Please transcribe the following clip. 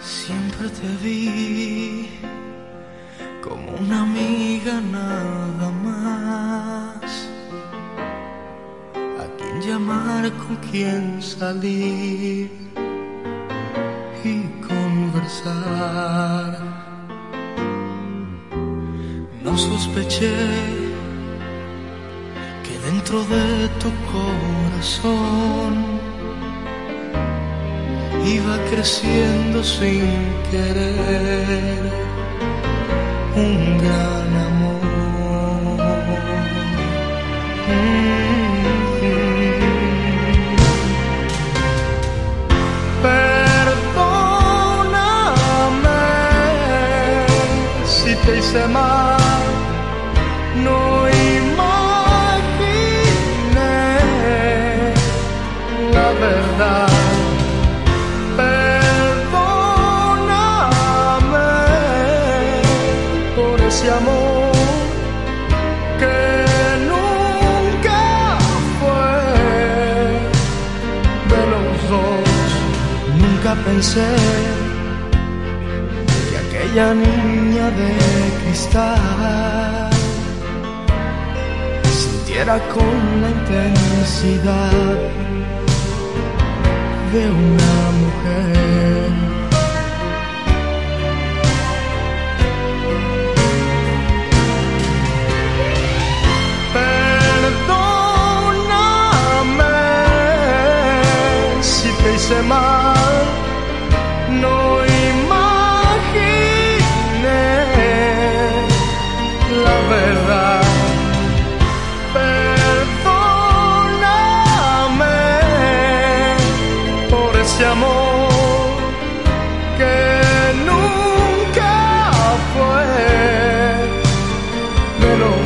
Siempre te vi como una amiga nada más. A quien llamar, con quien salir y conversar. No sospeché que dentro de tu corazón iba creciendo sin querer un gran amor. Perdóname si te hice mal, no Nunca pensé que aquella niña de cristal sintiera con la intensidad de una mujer. ese mar no imaginé la verdad. Perdóname por ese amor que nunca fue menos